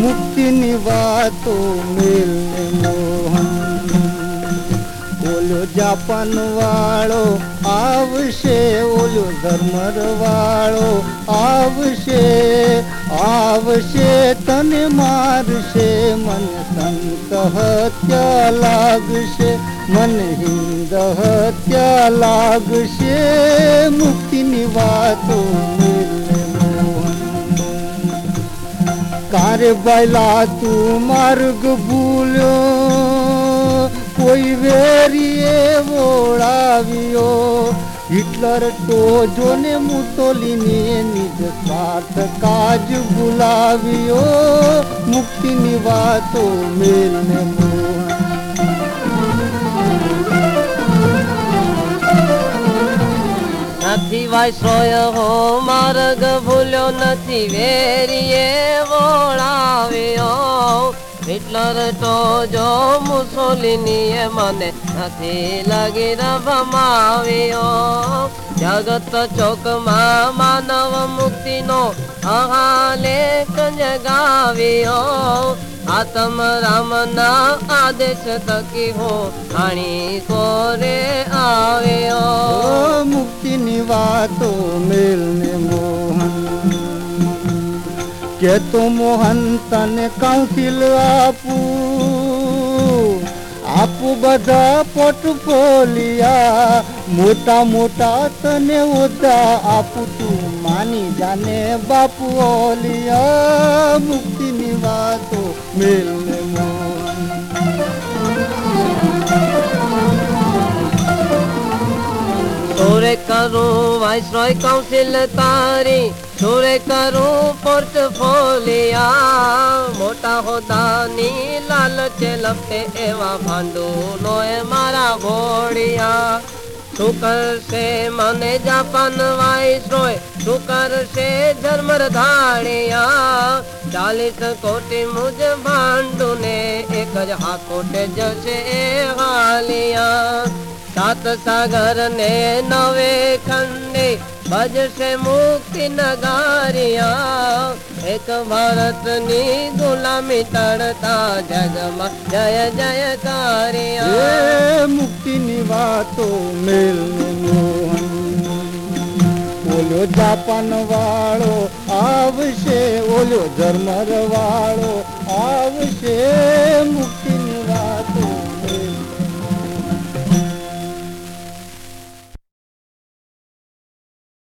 मुक्ति निवातो मुक्तिनिवाो मोहन। ओलो लो धर्म आवशे ओलो धर्मर वालो आवशे आवशे तने मारशे मन संत हत्या लागशे मन हिंद हिन्दः च ले मुक्तिनिवा કારે બાયલા તું માર્ગ ભૂલ્યો. કોઈ વેરીએ વોળાવ્યો. હિટલર ટોજો ને મુસોલિની નિજ સ્વાર્થ કાજ ભૂલાવ્યો. મુક્તિની વાતો મેલને મોહન સ્વયં હો માર્ગ ભૂલ્યો નથી, વેરીએ વોળાવ્યો. હિટલર તો જો મુસોલિનીએ મને નથી લગી રભમાવ્યો જગત ચોકમાં માનવ મુક્તિનો અહાલેખ જગાવ્યો આતમ રામના આદેશ થકી હો, આણી કોરે આવ્યો. મુક્તિની વાતો મેલને મોહન. કે તું મોહન તને કાઉન્સિલ આપું. આપું બધા પોર્ટફોલિયા, મોટા મોટા તને ઓદા આપું તું. માની જાને બાપુ ઓલિયા મુક્તિની વાતો મેલને મોહન સોરે કરું વાઇસરોય કાઉન્સિલ તારી સોરે કરું પોર્ટફોલિયા મોટા હોદાની લાલચે લપટે એવા ભાંડુનો એ મારા ઘોડિયા શું કરશે મને જાપાન વાઇસરોય શું કરશે ધર્મર ધાડિયા ચાલીસ કોટી મુજ ભાંડુ ને એક જ હાકોટે જશે એ હાલિયા. સાત સાગર ને નવે ખંડે. ભજશે મુક્તિ નગારિયા. એક ભારતની ગુલામી તળતા જગમાં જય જય કારિયા. મુક્તિની વાતો ઓલો જાપાન વાળો આવશે ઓલો ધર્મર વાળો આવશે મુક્તિની વાત.